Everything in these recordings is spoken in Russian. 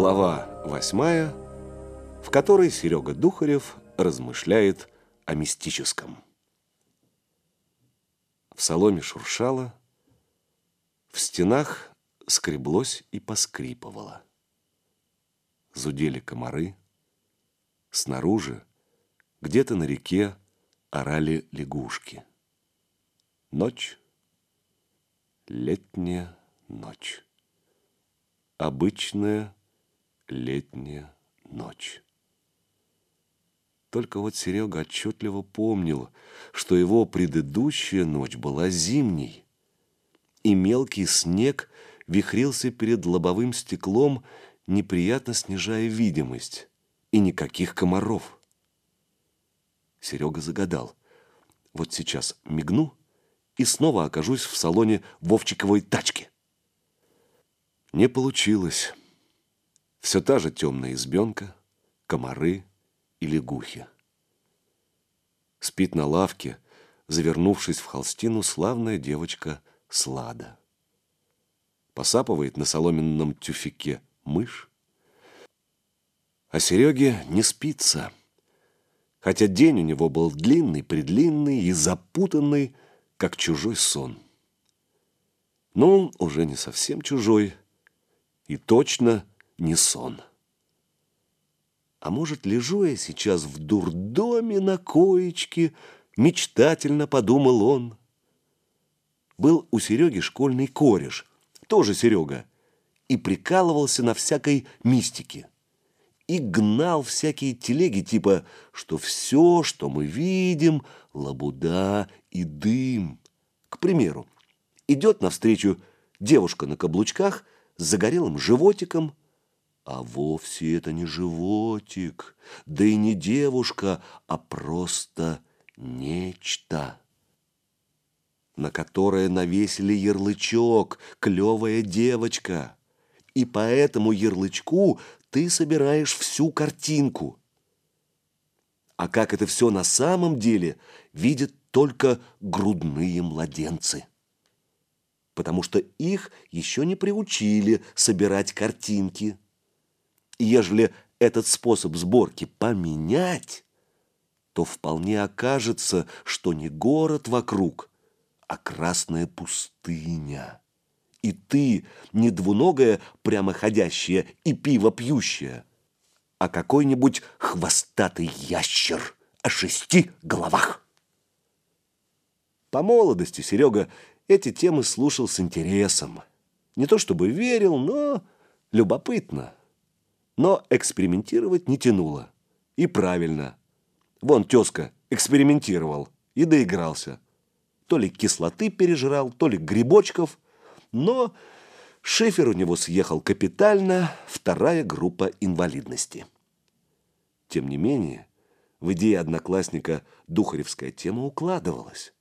Глава восьмая, в которой Серега Духарев размышляет о мистическом. В соломе шуршало, в стенах скреблось и поскрипывало. Зудели комары, снаружи, где-то на реке, орали лягушки. Ночь, летняя ночь. Обычная летняя ночь. Только вот Серега отчетливо помнил, что его предыдущая ночь была зимней, и мелкий снег вихрился перед лобовым стеклом, неприятно снижая видимость, и никаких комаров. Серега загадал. Вот сейчас мигну и снова окажусь в салоне Вовчиковой тачки. Не получилось. Все та же темная избенка, комары и лягухи. Спит на лавке, завернувшись в холстину, славная девочка Слада. Посапывает на соломенном тюфике мышь. А Сереге не спится, хотя день у него был длинный, предлинный и запутанный, как чужой сон. Но он уже не совсем чужой и точно не сон. А может, лежу я сейчас в дурдоме на коечке, мечтательно подумал он. Был у Сереги школьный кореш, тоже Серега, и прикалывался на всякой мистике. И гнал всякие телеги, типа, что все, что мы видим, лабуда и дым. К примеру, идет навстречу девушка на каблучках с загорелым животиком, а вовсе это не животик, да и не девушка, а просто нечто, на которое навесили ярлычок «Клевая девочка». И по этому ярлычку ты собираешь всю картинку. А как это все на самом деле, видят только грудные младенцы. Потому что их еще не приучили собирать картинки. Ежели этот способ сборки поменять, то вполне окажется, что не город вокруг, а красная пустыня. И ты не двуногая прямоходящая и пиво пьющая, а какой-нибудь хвостатый ящер о шести головах. По молодости Серега эти темы слушал с интересом. Не то чтобы верил, но любопытно. Но экспериментировать не тянуло. И правильно. Вон тезка экспериментировал и доигрался. То ли кислоты пережрал, то ли грибочков. Но шифер у него съехал капитально, вторая группа инвалидности. Тем не менее, в идее одноклассника духаревская тема укладывалась.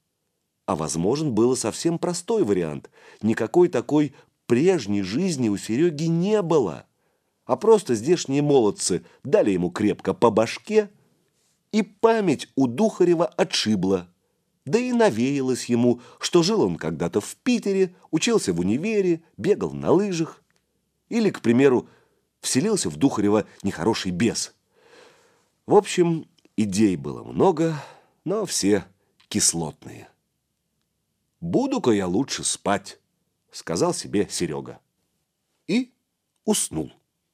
А возможен был совсем простой вариант. Никакой такой прежней жизни у Сереги не было а просто здешние молодцы дали ему крепко по башке, и память у Духарева отшибла. Да и навеялось ему, что жил он когда-то в Питере, учился в универе, бегал на лыжах. Или, к примеру, вселился в Духарева нехороший бес. В общем, идей было много, но все кислотные. «Буду-ка я лучше спать», — сказал себе Серега. И уснул.